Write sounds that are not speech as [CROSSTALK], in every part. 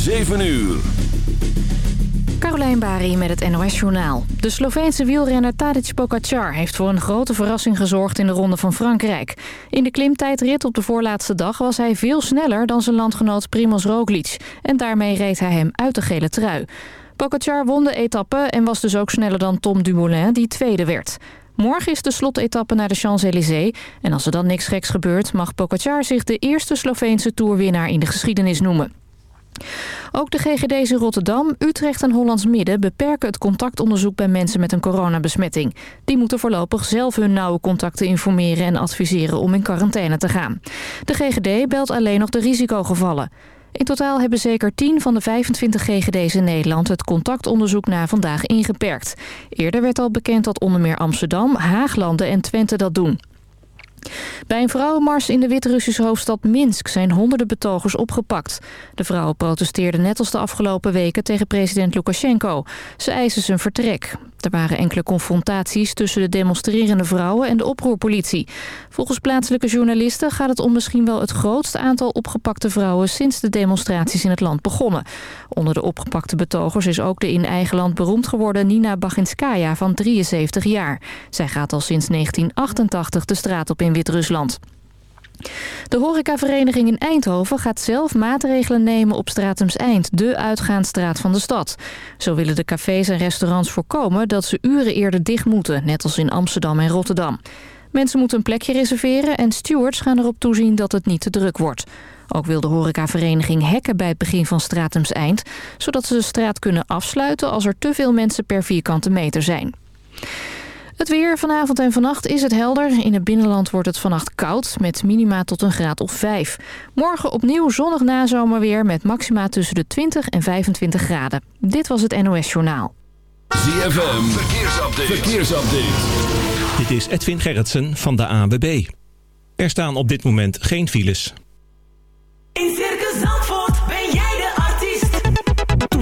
7 uur. Carolijn Bari met het NOS Journaal. De Sloveense wielrenner Tadic Pogacar heeft voor een grote verrassing gezorgd in de Ronde van Frankrijk. In de klimtijdrit op de voorlaatste dag was hij veel sneller dan zijn landgenoot Primoz Roglic. En daarmee reed hij hem uit de gele trui. Pogacar won de etappe en was dus ook sneller dan Tom Dumoulin die tweede werd. Morgen is de slotetappe naar de Champs-Élysées. En als er dan niks geks gebeurt, mag Pogacar zich de eerste Sloveense toerwinnaar in de geschiedenis noemen. Ook de GGD's in Rotterdam, Utrecht en Hollands Midden beperken het contactonderzoek bij mensen met een coronabesmetting. Die moeten voorlopig zelf hun nauwe contacten informeren en adviseren om in quarantaine te gaan. De GGD belt alleen nog de risicogevallen. In totaal hebben zeker 10 van de 25 GGD's in Nederland het contactonderzoek na vandaag ingeperkt. Eerder werd al bekend dat onder meer Amsterdam, Haaglanden en Twente dat doen. Bij een vrouwenmars in de Wit-Russische hoofdstad Minsk zijn honderden betogers opgepakt. De vrouwen protesteerden net als de afgelopen weken tegen president Lukashenko. Ze eisen zijn vertrek. Er waren enkele confrontaties tussen de demonstrerende vrouwen en de oproerpolitie. Volgens plaatselijke journalisten gaat het om misschien wel het grootste aantal opgepakte vrouwen sinds de demonstraties in het land begonnen. Onder de opgepakte betogers is ook de in eigen land beroemd geworden Nina Baginskaya van 73 jaar. Zij gaat al sinds 1988 de straat op in Wit-Rusland. De horecavereniging in Eindhoven gaat zelf maatregelen nemen op Stratums Eind, de uitgaansstraat van de stad. Zo willen de cafés en restaurants voorkomen dat ze uren eerder dicht moeten, net als in Amsterdam en Rotterdam. Mensen moeten een plekje reserveren en stewards gaan erop toezien dat het niet te druk wordt. Ook wil de horecavereniging hekken bij het begin van Stratums Eind, zodat ze de straat kunnen afsluiten als er te veel mensen per vierkante meter zijn. Het weer vanavond en vannacht is het helder. In het binnenland wordt het vannacht koud met minima tot een graad of 5. Morgen opnieuw zonnig nazomerweer met maxima tussen de 20 en 25 graden. Dit was het NOS Journaal. ZFM, verkeersupdate. verkeersupdate. Dit is Edwin Gerritsen van de ANWB. Er staan op dit moment geen files. In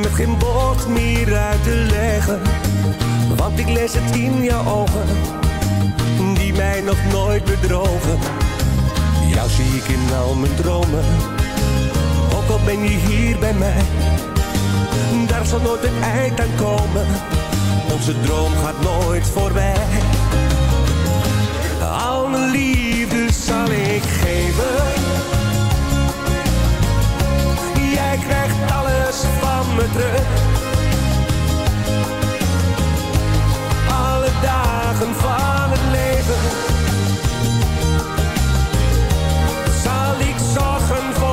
Met geen woord meer uit te leggen. Want ik lees het in jouw ogen, die mij nog nooit bedrogen. Jou zie ik in al mijn dromen, ook al ben je hier bij mij. Daar zal nooit een eind aan komen, onze droom gaat nooit voorbij. Al mijn liefde zal ik geven. Jij krijgt alles van me terug. Alle dagen van het leven. Zal ik zorgen voor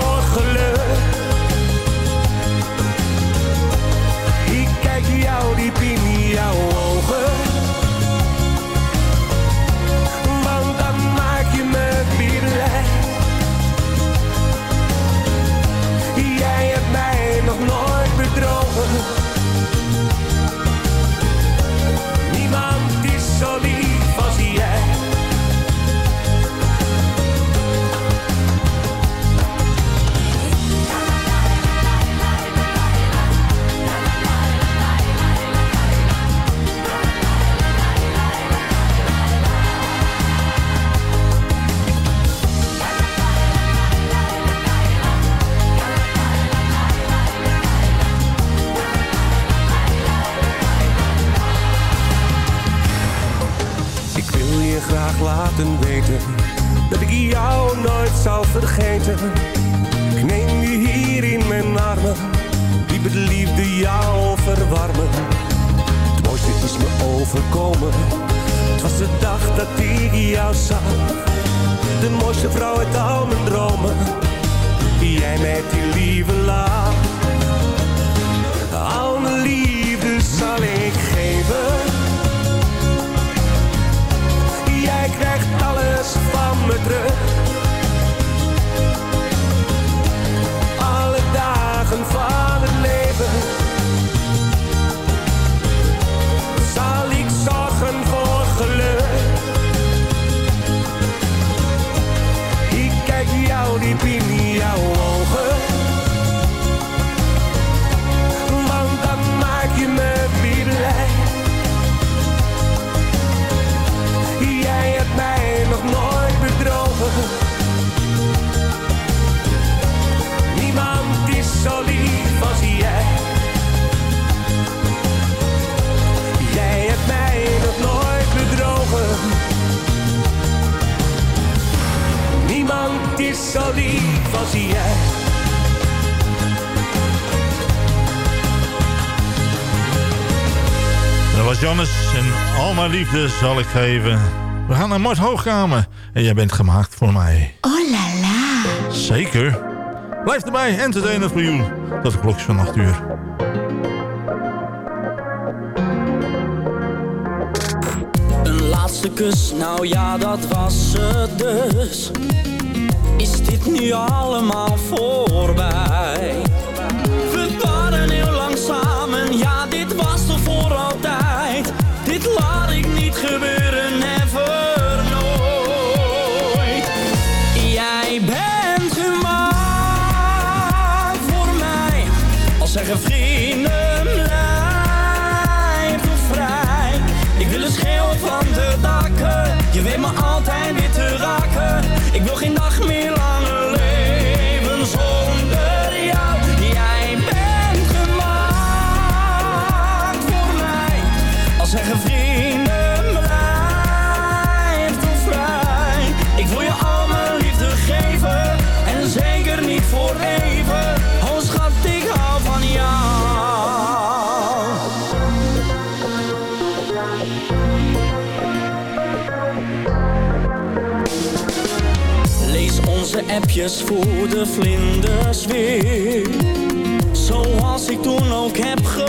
dat ik jou nooit zal vergeten. Ik neem je hier in mijn armen, die liefde jou verwarmen. Het mooiste is me overkomen, het was de dag dat ik jou zag. De mooiste vrouw uit al mijn dromen, jij met die lieve lach. Al mijn liefde zal ik geven. van me terug. zo lief als. Dat was Jannes en al mijn liefde zal ik geven. We gaan naar Mars Hoogkamer en jij bent gemaakt voor mij. Oh la la. Zeker. Blijf erbij, en te delen voor jou. Dat de klokjes van 8 uur. Een laatste kus, nou ja dat was het dus is dit nu allemaal voorbij? voor de vlinders weer. Zoals ik toen ook heb gedaan.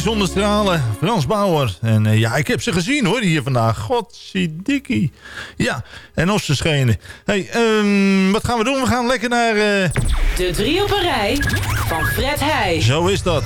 Zonne zonnestralen, Frans Bauer. En eh, ja, ik heb ze gezien hoor, hier vandaag. Godzidikkie. Ja, en of ze schenen. hey, ehm, wat gaan we doen? We gaan lekker naar... Eh, De drie op een rij van Fred Heij. Zo is dat.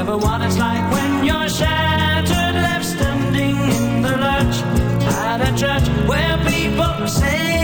everyone it's like when you're shattered left standing where people say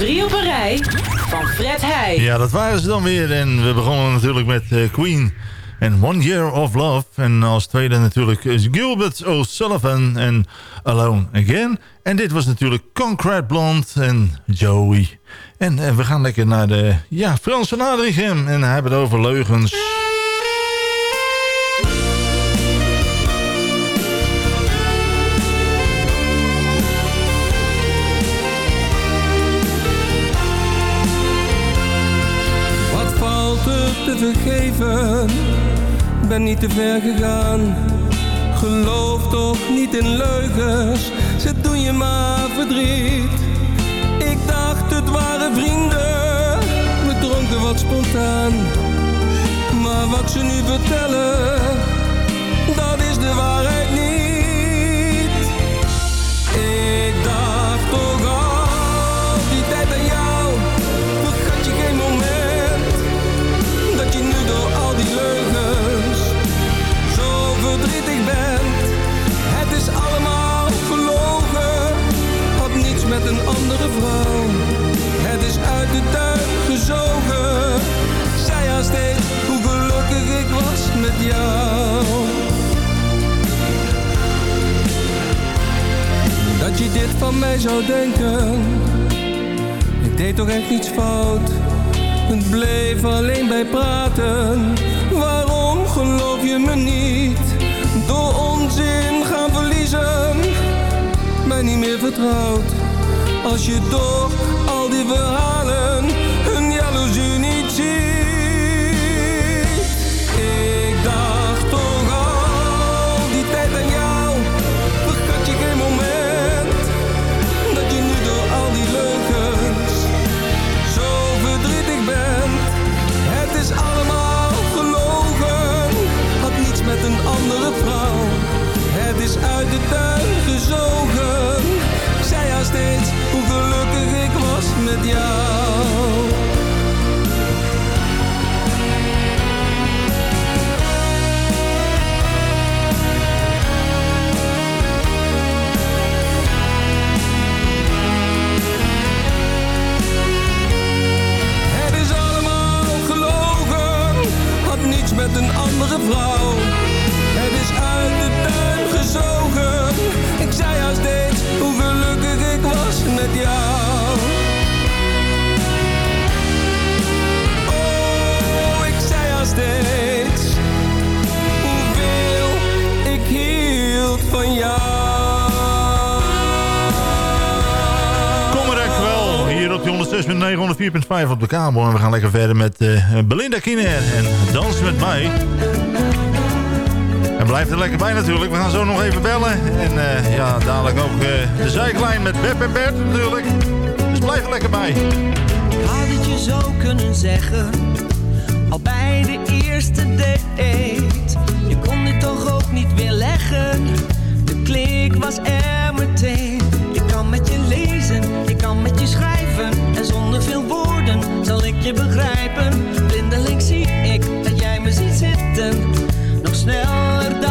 Drie op een rij van Fred Heij. Ja, dat waren ze dan weer. En we begonnen natuurlijk met eh, Queen en One Year of Love. En als tweede natuurlijk is Gilbert O'Sullivan en Alone Again. En dit was natuurlijk Concrete Blonde en Joey. En, en we gaan lekker naar de ja, Franse Nadrigem. En hij hebben het over leugens. Ben niet te ver gegaan. Geloof toch niet in leugens, ze doen je maar verdriet. Ik dacht het waren vrienden, we dronken wat spontaan. Maar wat ze nu vertellen, dat is de waarheid Het is uit de tuin gezogen. Zij al steeds hoe gelukkig ik was met jou. Dat je dit van mij zou denken. Ik deed toch echt iets fout. Het bleef alleen bij praten. Waarom geloof je me niet? Door onzin gaan verliezen. Mij niet meer vertrouwd als je door al die verhalen hun jaloezie niet ziet. Ik dacht toch al die tijd aan jou. Vergat je geen moment. Dat je nu door al die leugens zo verdrietig bent. Het is allemaal gelogen. Had niets met een andere vrouw. Het is uit de tuin gezogen. Zei haar steeds was 104.5 op de kabel. En we gaan lekker verder met eh, Belinda Kiner en Dans met mij. En blijf er lekker bij natuurlijk. We gaan zo nog even bellen. En eh, ja, dadelijk ook eh, de zijklijn met Beb en Bert natuurlijk. Dus blijf er lekker bij. Had het je zo kunnen zeggen, al bij de eerste date. Je kon dit toch ook niet weer leggen, de klik was er meteen. Met je lezen, ik kan met je schrijven. En zonder veel woorden zal ik je begrijpen. Blindelings zie ik dat jij me ziet zitten, nog sneller dan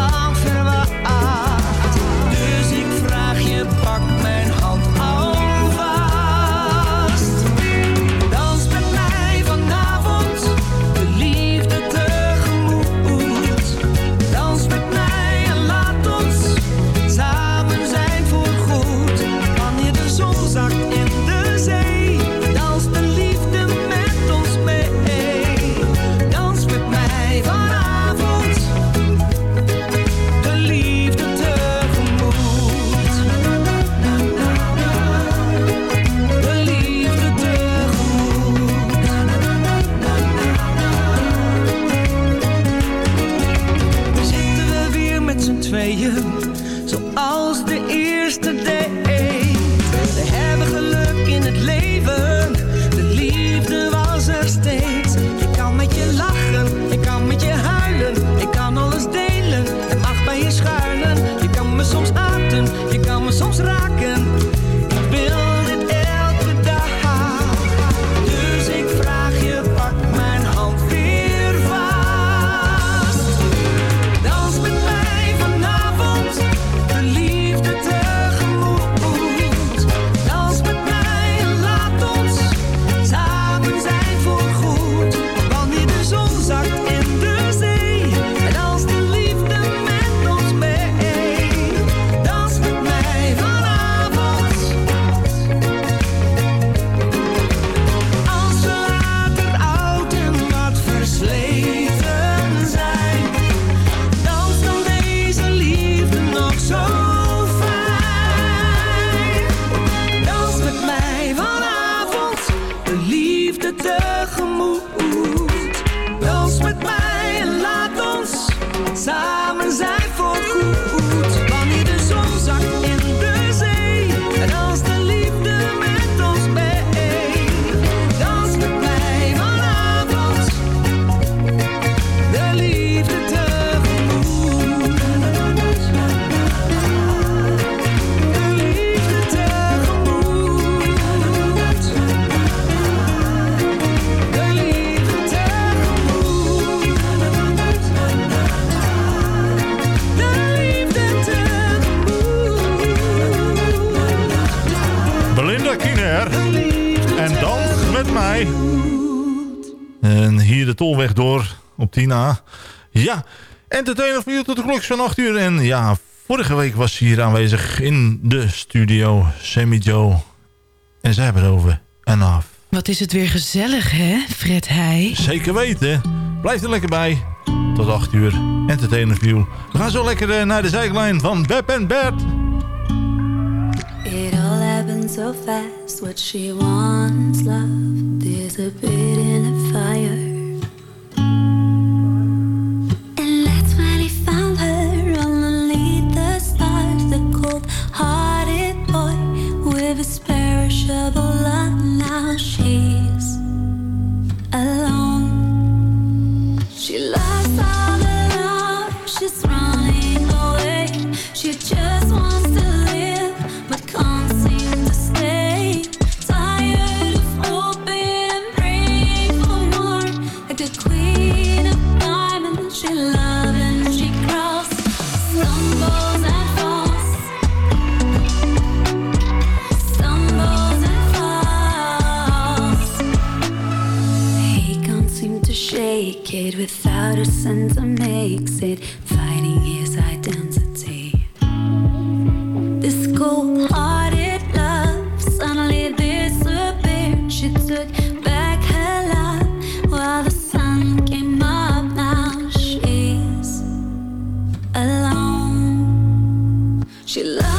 tolweg door op 10A. Ja, entertainer u tot de klok van 8 uur. En ja, Vorige week was hier aanwezig in de studio Sammy Joe. En zij hebben het over Enough. Wat is het weer gezellig, hè, Fred Heij? Zeker weten. Blijf er lekker bij. Tot 8 uur. Entertainment View. We gaan zo lekker eh, naar de zijklijn van Beb en Bert. It all happened so fast. What she wants, love, disappeared in a fire. It without a sense of makes it fighting his identity. This cold-hearted love suddenly disappeared. She took back her love while the sun came up. Now she's alone. She lost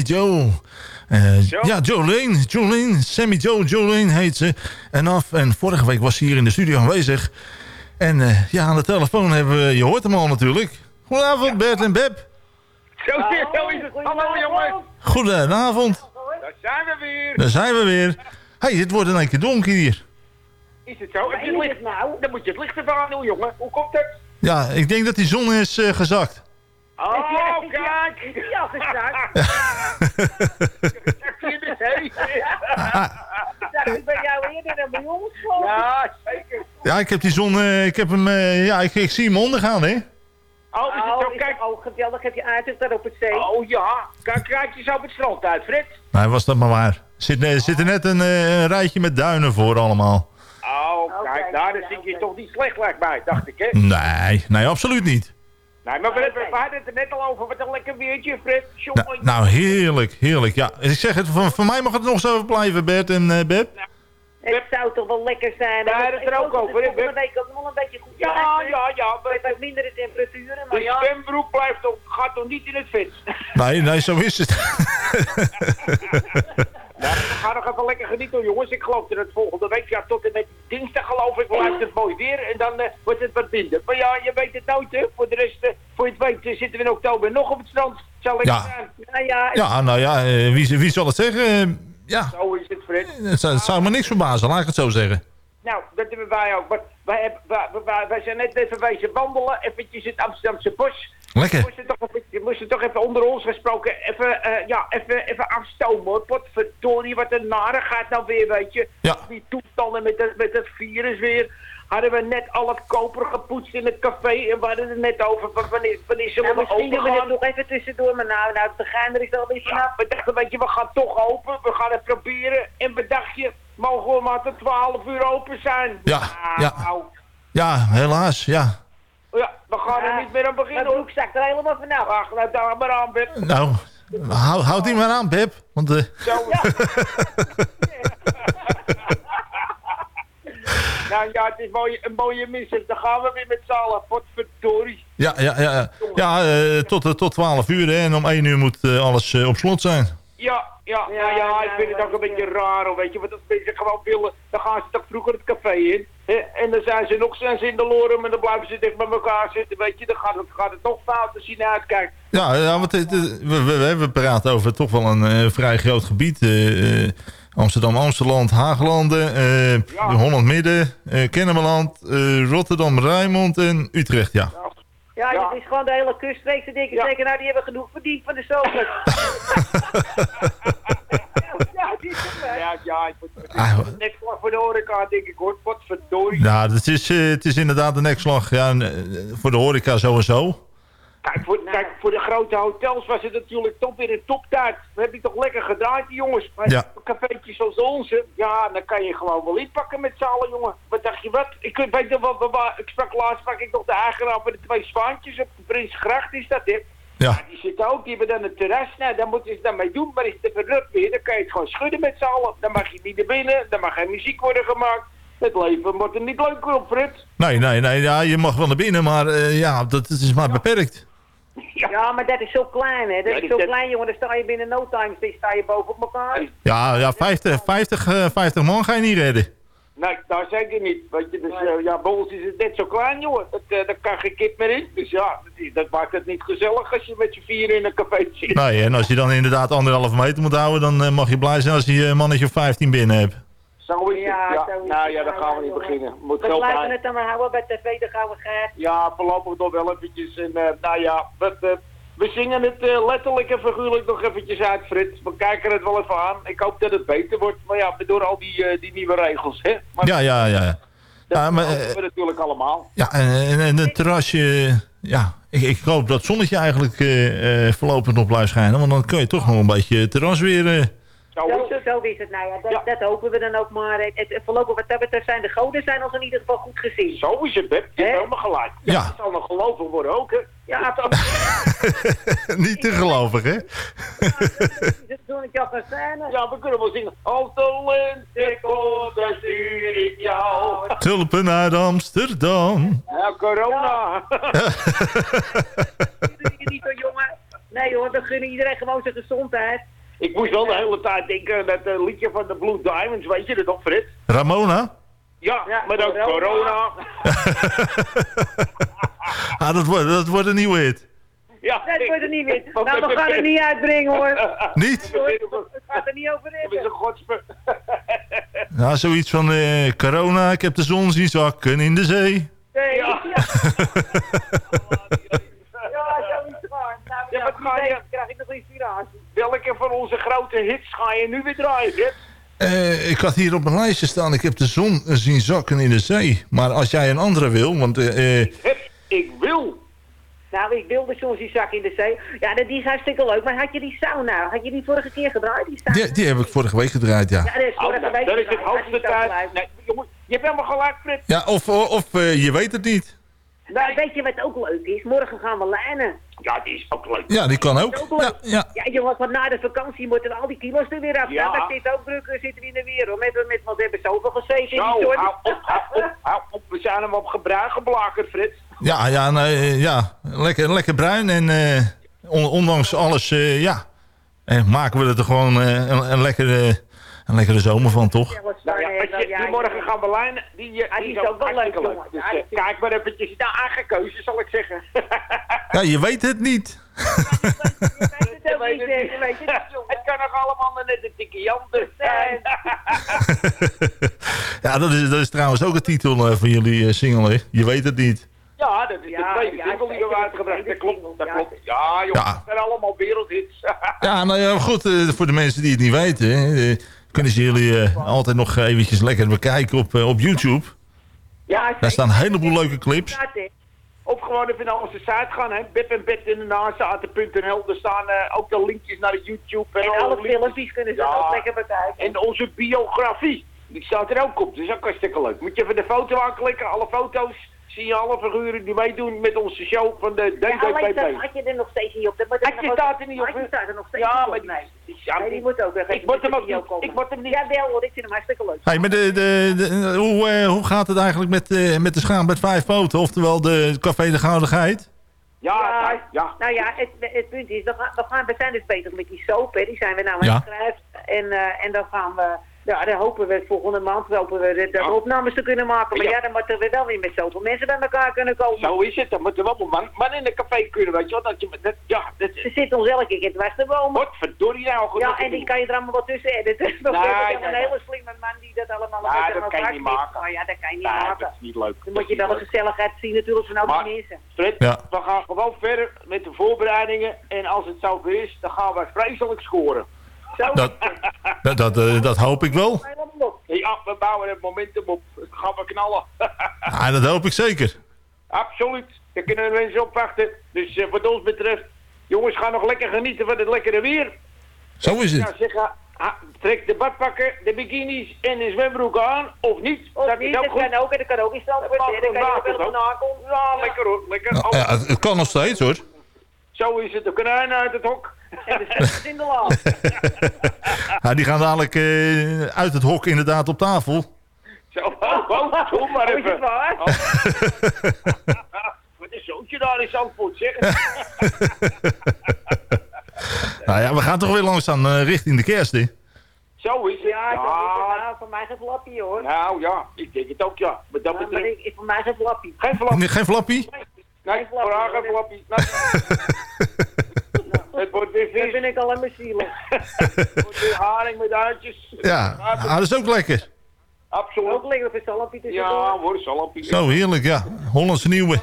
Sammy Joe. Eh, ja, Jolene. Jolene. Sammy Joe. Jolene heet ze. En af. En vorige week was ze hier in de studio aanwezig. En eh, ja, aan de telefoon hebben we... Je hoort hem al natuurlijk. Goedenavond, Bert en Beb. Zo, zo is het. Hallo jongen. Goedenavond. Daar zijn we weer. Daar zijn we weer. hey, het wordt in één keer donker hier. Is het zo? Heb je het licht nou? Dan moet je het licht aan doen, jongen. Hoe komt het? Ja, ik denk dat die zon is eh, gezakt. Oh, kijk. [LAUGHS] [LAUGHS] Is die al gezakt? Zakt hij in de zee? Zag ik bij jou eerder dan bij ons gewoon? Ja, zeker. Ja, ik heb die zon... eh, ik heb hem... eh, ja, ik, ik zie hem ondergaan, hè. Oh, is het zo? is Kijk. het ook geweldig. Heb je uitzicht daar op het zee? Oh ja. Kijk, kijk je zo op het strand uit, Fred. Nee, was dat maar waar. Zit, eh, zit er net een, een rijtje met duinen voor allemaal. Oh, kijk, daar zit je toch niet slecht mij, dacht ik, hè? Nee, nee, absoluut niet. Nee, maar we, we hadden het er net al over. Wat een lekker weertje, Fred. Nou, nou, heerlijk, heerlijk. Ja, ik zeg het, voor, voor mij mag het nog zo blijven, Bert en eh Beb. Het zou toch wel lekker zijn. Ja, dat is Ik er ook over? Volgende week ook nog een beetje goed Ja, hè? ja, ja. Met wat mindere temperaturen, maar De ja. zwembroek blijft toch, gaat toch niet in het vet? Nee, nee, zo is het. [LAUGHS] [LAUGHS] Nou, we gaan nog even lekker genieten, jongens. Ik geloof dat het volgende week, ja, tot en met dinsdag geloof ik, blijft het mooi weer. En dan eh, wordt het wat minder. Maar ja, je weet het nooit, hè. Voor de rest, eh, voor je het weet, eh, zitten we in oktober nog op het strand. Zal lekker Ja. zijn. Nou ja, Ja, nou ja, wie, wie zal het zeggen? Ja, Zo is het, Fred. het zou, het zou me niks verbazen, laat ik het zo zeggen. Nou, dat hebben wij ook. Maar wij, hebben, wij, wij, wij zijn net even wezen wandelen, eventjes in het Amsterdamse bos. Lekker. We moesten toch even, we moesten toch even onder ons gesproken, even, eh, ja, even, even afstomen hoor. Potverdorie, wat een narigheid nou weer, weet je. Ja. Die toestanden met, het- met het virus weer. Hadden we net al het koper gepoetst in het café en we hadden het net over van wanneer, wanneer zullen Nou, we misschien doen we het open nog even tussendoor, maar nou, nou, de gein er is alweer vanaf. ja, we dachten, weet je, we gaan toch open. We gaan het proberen. En we dachten, mogen we maar tot 12 uur open zijn. Ja, ja. Nou, Ja, helaas, ja. Ja, we gaan er niet meer aan beginnen. Mijn broek zakt er helemaal vanaf. Ach, nou daar maar aan, Beb. Nou, hou, houd die maar aan, Pep. Want, eh, Zo. [LAUGHS] nou ja, het is mooi, een mooie misser. Dan gaan we weer met z'n allen. Potverdorie. ja, ja, ja. ja. ja eh, tot, eh, tot 12 uur, hè. En om 1 uur moet eh, alles op slot zijn. Ja, ja, ja, ja, ik vind het ook een beetje raar, weet je. Want als mensen gewoon willen, dan gaan ze toch vroeger het café in. En dan zijn ze nog steeds in de lorum en dan blijven ze dicht bij elkaar zitten, weet je. Dan gaat het, gaat het nog fout als je naar uitkijkt. Ja, ja want het, het- we, we, we praten over toch wel een eh, vrij groot gebied. eh, eh, Amsterdam, Amsterdam, Haaglanden, eh, Holland Midden, eh Kennemerland, eh, Rotterdam, Rijnmond en Utrecht, ja. Ja, dat is gewoon de hele kuststreek. Ze denken zeker, nou die hebben genoeg verdiend van de zomer. [LAUGHS] [LAUGHS] ja, het. Ja, ik moet Ah, net vlak voor de horeca, denk ik, hoor. Potverdorie. Nou, het is, eh, het is inderdaad een nekslag ja, eh, voor de horeca sowieso. Kijk voor, kijk, voor de grote hotels was het natuurlijk toch weer een toptijd. We hebben die toch lekker gedraaid, die jongens. Maar Ja. een cafeetje zoals onze, ja, dan kan je gewoon wel inpakken met z'n allen, jongen. Wat dacht je, wat? Ik weet- nog wat, wat- wat- ik sprak laatst, sprak ik nog de eigenaar van de twee zwaantjes op de Prinsgracht, is dat, hè? Ja. Die zitten ook, die hebben dan een terras. Nou, daar moeten ze dan mee doen, maar is het te verrukt weer, dan kan je het gewoon schudden met z'n allen. Dan mag je niet naar binnen, dan mag geen muziek worden gemaakt. Het leven wordt er niet leuker op, Frits. Nee, nee, nee, ja, je mag wel naar binnen, maar eh, ja, dat is maar beperkt. Ja. maar dat is zo klein, hè. Dat Ja, is zo zet- klein, jongen. Dan sta je binnen no time, dan sta je boven op elkaar. Ja, ja 50, 50, eh, 50 man ga je niet redden. Nee, daar zeker niet. Weet je, dus eh, ja, bij ons is het net zo klein, jongen. Dat, eh, daar kan geen kip meer in. Dus ja, dat, maakt het niet gezellig als je met z'n vier in een café zit. Nee, en als je dan inderdaad anderhalve meter moet houden, dan eh, mag je blij zijn als je een mannetje of 15 binnen hebt. Zo is het. Ja, Ja, zo is nou ja, daar Ja, gaan we niet beginnen. Moet We blijven het dan maar houden bij tv, dan gaan we gaan. Ja, voorlopig nog wel eventjes. En eh, nou ja, we, eh, we zingen het eh, letterlijk en figuurlijk nog eventjes uit, Frits. We kijken het wel even aan. Ik hoop dat het beter wordt. Maar ja, door al die, eh, die nieuwe regels, hè. Maar Ja, ja, ja. dat Ja, maar, hopen eh, we natuurlijk allemaal. ja en, en, en een terrasje, ja, ik, ik hoop dat zonnetje eigenlijk voorlopig nog blijft schijnen. Want dan kun je toch nog een beetje het terras weer... Zo Zo, is het. zo is het. Nou ja, dat, dat hopen we dan ook maar. Het, het, voorlopig wat dat betreft zijn de goden zijn ons in ieder geval goed gezien. Zo is het, Beb. Je hebt helemaal gelijk. Ja, Ja. Dat zal nog geloven worden ook, hè. Ja, [LAUGHS] niet te gelovig, hè? dat doe ik jou gaan zijn. Ja, we kunnen wel zingen. Als de lente komt, dan stuur ik jou. Tulpen uit Amsterdam. Ja, corona. [LAUGHS] Niet zo, jongen. Nee hoor, we gunnen iedereen gewoon zijn gezondheid. Ik moest wel de hele tijd denken aan dat eh, liedje van de Blue Diamonds, weet je dat nog, Frits? Ramona? Ja, Ja, maar ook corona. corona. [LAUGHS] Ah, dat wordt, dat wordt een nieuwe hit. Ja, Dat wordt er niet wit. Nou, we gaan het? niet uitbrengen hoor. Niet? Het gaat er niet over Dat is hebben. een. [LAUGHS] Ja, zoiets van eh, corona, ik heb de zon zien zakken in de zee. Nee, Ja. ja. Ja, [LAUGHS] zo is het waar. Nou, Ja, wat ga je- krijg ik nog inspiratie. Welke van onze grote hits ga je nu weer draaien? Eh, ik had hier op mijn lijstje staan, ik heb de zon zien zakken in de zee. Maar als jij een andere wil, want eh, eh, Heb ik wil. Nou, ik wilde soms die zak in de zee. Ja, dat die is hartstikke leuk. Maar had je die sauna? Had je die vorige keer gedraaid? Die sauna? die, die heb ik vorige week gedraaid, ja. Ja, dat is Oh, vorige nou, week dat is het hoogste tijd. Nee, jongen, je hebt helemaal gelijk, Frits. Ja, of, of eh, je weet het niet. Nou, weet je wat ook leuk is? Morgen gaan we lijnen. Ja, die is ook leuk. Ja, die kan ook. Ja, ja. Ja, jongens, want na de vakantie moeten al die kilo's er weer af. Ja. Dat zit ook druk, we zitten we in de wereld. Met, met, want we hebben zoveel gezeten in die soort. hou op, hou op, hou op. We zijn hem op gebruik geblakerd, Frits. Ja, ja, eh, ja. Lekker, lekker bruin en eh, on- ondanks alles, eh, ja, eh, maken we er gewoon een, een, lekkere, een lekkere zomer van, toch? Nou ja, weet je, ja, die morgen gaan we lijnen. Die, eh, die is ook wel leuk, jongen. Dus is- kijk maar eventjes naar eigen keuze, zal ik zeggen. [LAUGHS] Ja, je weet het niet. weet het ook niet, het hè, weet het. Het kan nog allemaal net een dikke janter zijn. [LAUGHS] ja, dat is, dat is trouwens ook een titel eh, van jullie eh, single, hè? Je weet het niet. Ja, dat is Ja, de tweede ja, single die we uitgebracht. Dat klopt, dat Ja. klopt. Ja, joh, Ja. dat zijn allemaal wereldhits. [LAUGHS] Ja, nou ja, goed, voor de mensen die het niet weten, hè, kunnen ze jullie eh, altijd nog eventjes lekker bekijken op, eh, op YouTube. ja, Daar staan een heleboel leuke clips. Dat is. Of gewoon even naar onze site gaan, hè. Bip en bed in de nazaten.nl. Er staan eh, ook de linkjes naar de YouTube. En alle filmpjes kunnen ze Ja. ook lekker bekijken. En onze biografie. Die staat er ook op, dus ook hartstikke leuk. Moet je even de foto aanklikken, alle foto's. Zie je alle figuren die meedoen met onze show van de Ja, alleen dat DDPP. had je er nog steeds niet op. Er Had je nog staat er niet op, Had je staat er nog steeds Ja, niet maar op, die- nee. die- ja, nee, die moet ook. Ik word hem ook niet. Ik word hem niet. Ja, wel hoor, ik vind hem hartstikke leuk. Hey, maar de, de, de- hoe, eh, hoe gaat het eigenlijk met, eh, met de schaam met vijf poten? Oftewel de Café de Gouden Geit? Ja, nou, ja. Nou ja, het, het punt is, we, gaan, we, gaan, we zijn dus bezig met die soap, hè. die zijn we nou aan Ja. het schrijven. En, eh, en dan gaan we, ja, dan hopen we volgende maand hopen we de, de Ja. opnames te kunnen maken. Maar Ja. ja, dan moeten we wel weer met zoveel mensen bij elkaar kunnen komen. Zo is het, dan moeten we wel man, man in een café kunnen, weet je wel. Dat je, dat, ja, dat, Ze zitten ons elke keer dwars te bomen. Wat verdorie nou goed. Ja, en die kan je er allemaal wat tussen editen. [LAUGHS] Dan Nee, heb je nee, een nee. hele slimme man die dat allemaal Ja, met dat elkaar kan je niet maken. Maar ja, dat kan je niet Nee, maken. dat is niet leuk. Dan moet je wel een gezelligheid zien natuurlijk van al die mensen. Fred, Ja. we gaan gewoon verder met de voorbereidingen. En als het zover is, dan gaan we vreselijk scoren. Zo. Dat, dat, dat, eh, dat hoop ik wel. Ja, we bouwen het momentum op. Gaan we knallen. Ja, [LAUGHS] dat hoop ik zeker. Absoluut. Daar kunnen de mensen op wachten. Dus eh, wat ons betreft, jongens, gaan nog lekker genieten van het lekkere weer. Zo is Ja, het. zeg, ah, ah, trek de badpakken, de bikinis en de zwembroeken aan. Of niet. Of dat niet, is ook dat goed. kan ook, en dat kan ook in stand worden. Dan kan ook wel dus op. Ja, lekker hoor. Lekker. Ja, ja, het, het kan nog steeds hoor. Zo is het. De konijn uit het hok. En de zes in de laan. [LAUGHS] Ja, die gaan dadelijk eh, uit het hok inderdaad op tafel. Zo, oh, oh, doe maar Oh, is het even. waar? Oh. Wat is zootje daar in Zandvoort, zeg. [LAUGHS] Nou ja, we gaan toch weer langzaam eh, richting de kerst, hè? Zo is het. Ja, ik Ja. nou, voor mij geen flappie hoor. Nou ja, ik denk het ook ja. Maar dat Ja, maar betreft... ik, ik- voor mij geen flappie. Geen flap. Nee, Geen flappie? Nee, voor haar geen flappie. Nee. [LAUGHS] Het wordt weer Dan vis. ben ik al aan mijn zielen. [LAUGHS] Het wordt weer haring met uitjes. Ja, ah, dat is ook lekker. Ook Absoluut. lekker voor salampie Ja, hoor, salampie. Zo heerlijk, ja. Hollandse nieuwe. [LAUGHS]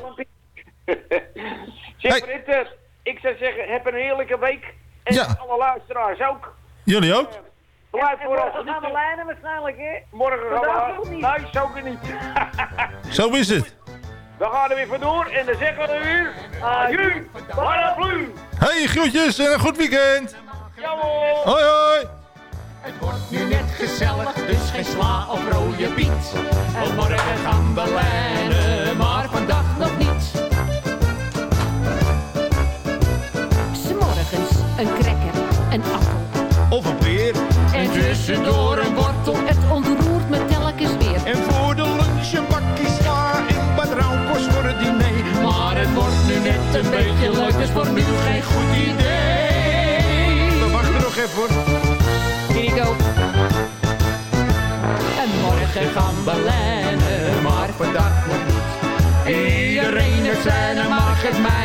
Zeg, Hey. Britt, eh, ik zou zeggen, heb een heerlijke week. En Ja. alle luisteraars ook. Jullie ook? Blijf En vooral gaan we genieten. lijnen waarschijnlijk, hè? Morgen gaan we... Nee, zo niet. Zo is het. We gaan er weer vandoor en dan zeggen we weer... Adieu, paraplu. Hey, groetjes en een goed weekend. Jawel. Hoi, hoi. Het wordt nu net gezellig, dus geen sla of rode biet. En morgen gaan we lijnen, maar vandaag nog niet. S'morgens een cracker, een appel. Of een peer. En tussendoor een wortel.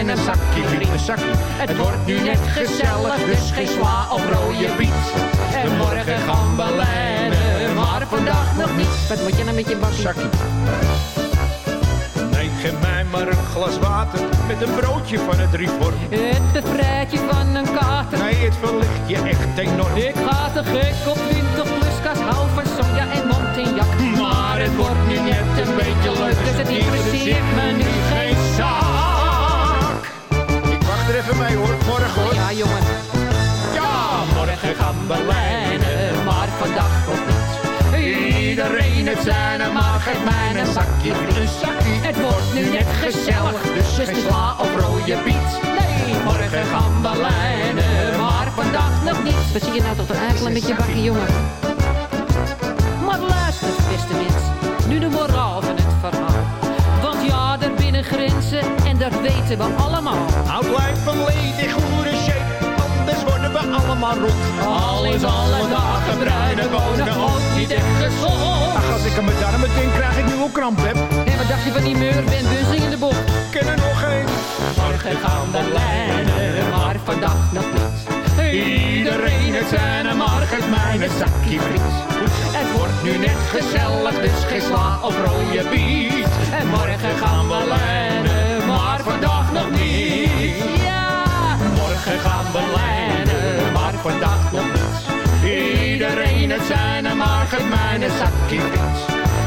Mijn een zakje, een zakje. Het wordt nu net gezellig, dus geen sla of rode biet. En morgen gaan we lijnen, maar vandaag nog niet. Wat moet je nou met je bakje? Zakje. Nee, geef mij maar een glas water met een broodje van het reform. Het bevrijdt je van een kater. Nee, het verlicht je echt enorm. Ik ga te gek op 20 plus gas, hou van soja en Montignac. Maar het wordt nu net een beetje leuk, Dus het interesseert me nu geen zak. Er even mee hoor, morgen hoor. Ja, jongen. Ja, morgen gaan we lijnen, maar vandaag nog niet. Iedereen heeft zijn mag het mijn een zakje, een zakje. Het wordt nu net gezellig, dus geen sla of rode biet. Nee, morgen gaan we lijnen, maar vandaag nog niet. Wat zie je nou tot een eigenlijk met je bakje, jongen? Maar luister, beste mens. Nu de moraal van grenzen en dat weten we allemaal. Oud lijf volledig goede shape, anders worden we allemaal rot. Al is alle dagen bruine wonen ook niet echt gezond. Ach, als ik aan mijn darmen denk, krijg ik nu al kramp heb. En wat dacht je van die meur, Ben Bunzing in de bocht? Ken er nog één. Morgen gaan we lijnen, maar vandaag nog niet. Iedereen heeft zijn en maar het mijne zakje friet. Het wordt nu net gezellig, dus geen sla of rode biet. En morgen gaan we lijnen, maar vandaag nog niet. Ja! Morgen gaan we lijnen, maar vandaag nog niet. Iedereen het zijn en maar het mijne zakje friet.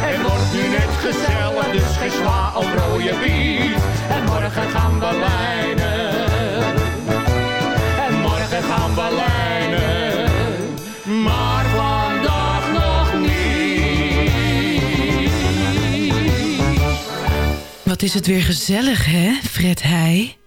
Het wordt nu net gezellig, dus geen sla of rode biet. En morgen gaan we lijnen. Wat is het weer gezellig, hè, Fred Heij?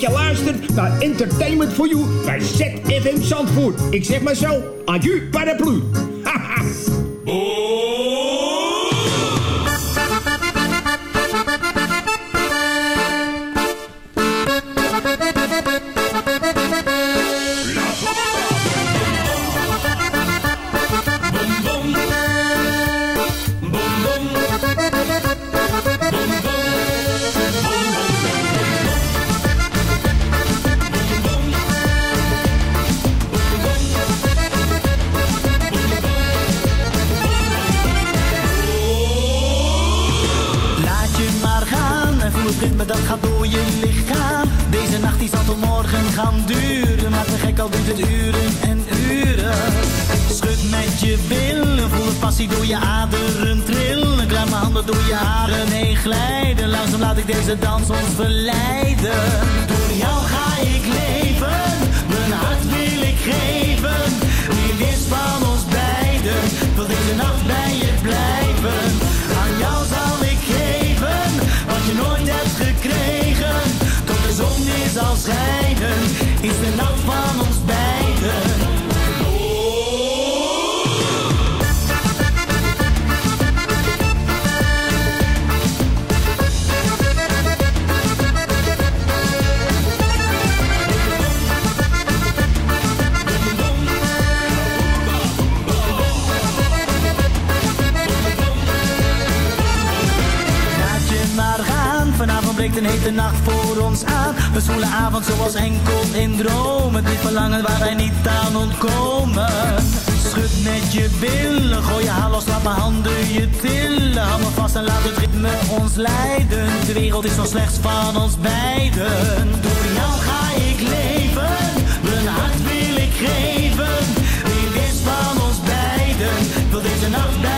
Dat je luistert naar Entertainment for You bij ZFM Zandvoort. Ik zeg maar zo, adieu paraplu. [LAUGHS] Haha. Gaan duren, maar te gek al duurt het uren en uren. Schud met je billen, voel de passie door je aderen trillen. Kruim mijn handen door je haren heen glijden. Langzaam laat ik deze dans ons verleiden. Door jou ga ik leven, mijn hart wil ik geven. Wie wist van ons beiden, wil deze nacht bij je blijven. Aan jou zal ik geven, wat je nooit hebt gekregen. Zal schijnen, is de nacht van ons beiden. Een hete nacht voor ons aan. We zoelen avond zoals enkel in dromen. Dit verlangen waar wij niet aan ontkomen. Schud met je billen, gooi je haar los, laat mijn handen je tillen. Hou me vast en laat het ritme ons leiden. De wereld is nog slechts van ons beiden. Door jou ga ik leven, mijn hart wil ik geven. Wie wist van ons beiden, wil deze nacht blijven.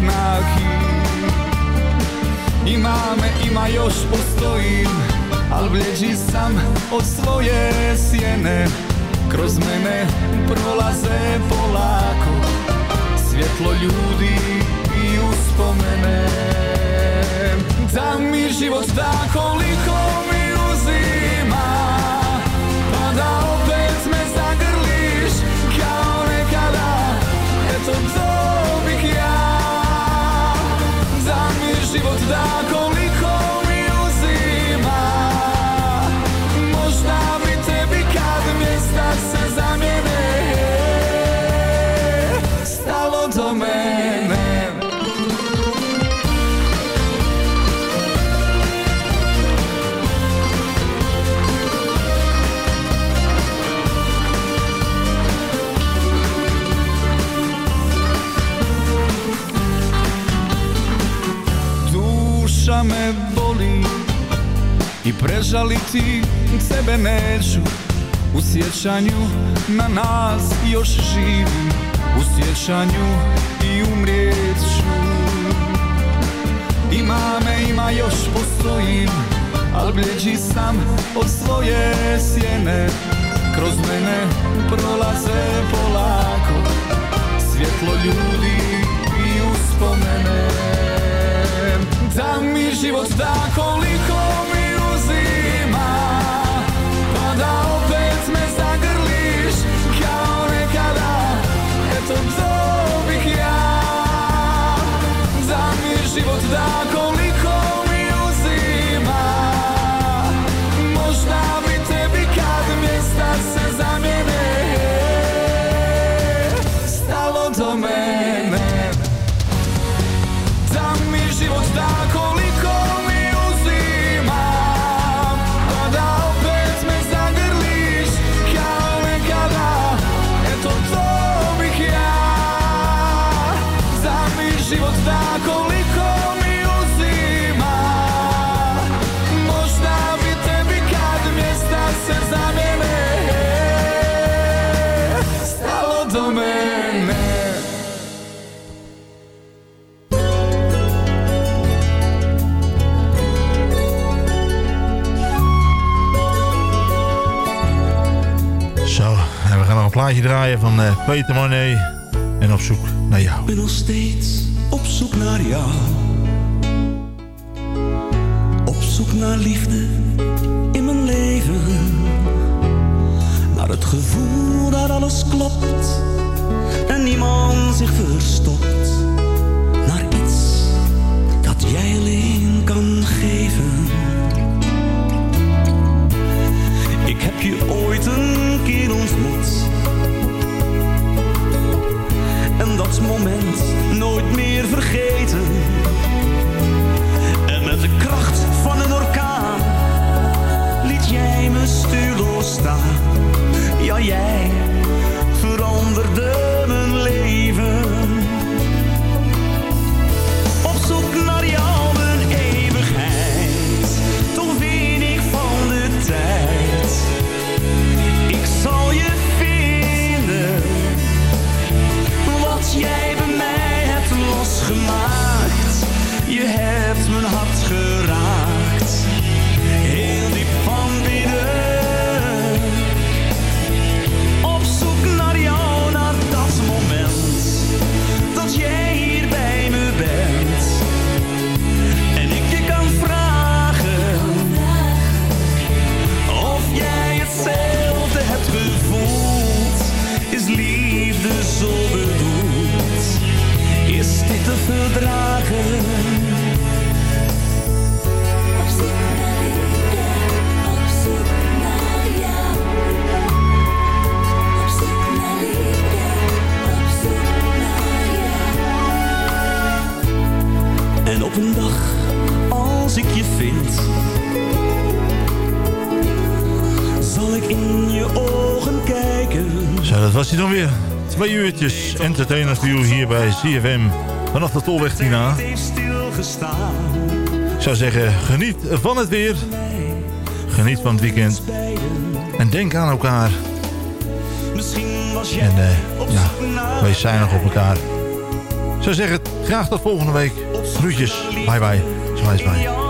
jednaki Ima me, ima još postojim Al bljeđi sam od svoje sjene Kroz mene prolaze polako Svjetlo ljudi i uspomene. Da mi život da koliko mi uzima život dá prežaliti tebe neću. U sjećanju na nas još živim U sjećanju i umrijet ću. Ima me, ima još postojim Al bljeđi sam od svoje sjene. Kroz mene prolaze polako Svjetlo ljudi i uspomene. Da mi život da koliko mi всегда plaatje draaien van eh, Peter Monet. En op zoek naar jou. Ik ben nog steeds op zoek naar jou. Op zoek naar liefde in mijn leven. Naar het gevoel dat alles klopt en niemand zich verstopt naar iets dat jij alleen kan geven. Ik heb je ooit een keer ontmoet moment nooit meer vergeten. En met de kracht van een orkaan liet jij me stuurloos staan. Ja, jij veranderde entertainment view hier bij CFM. Vanaf de Tolweg Tina. Ik zou zeggen, geniet van het weer. Geniet van het weekend. En denk aan elkaar. En eh, ja, wees zuinig op elkaar. Ik zou zeggen, graag tot volgende week. Groetjes. Bye bye. Zwijs bye.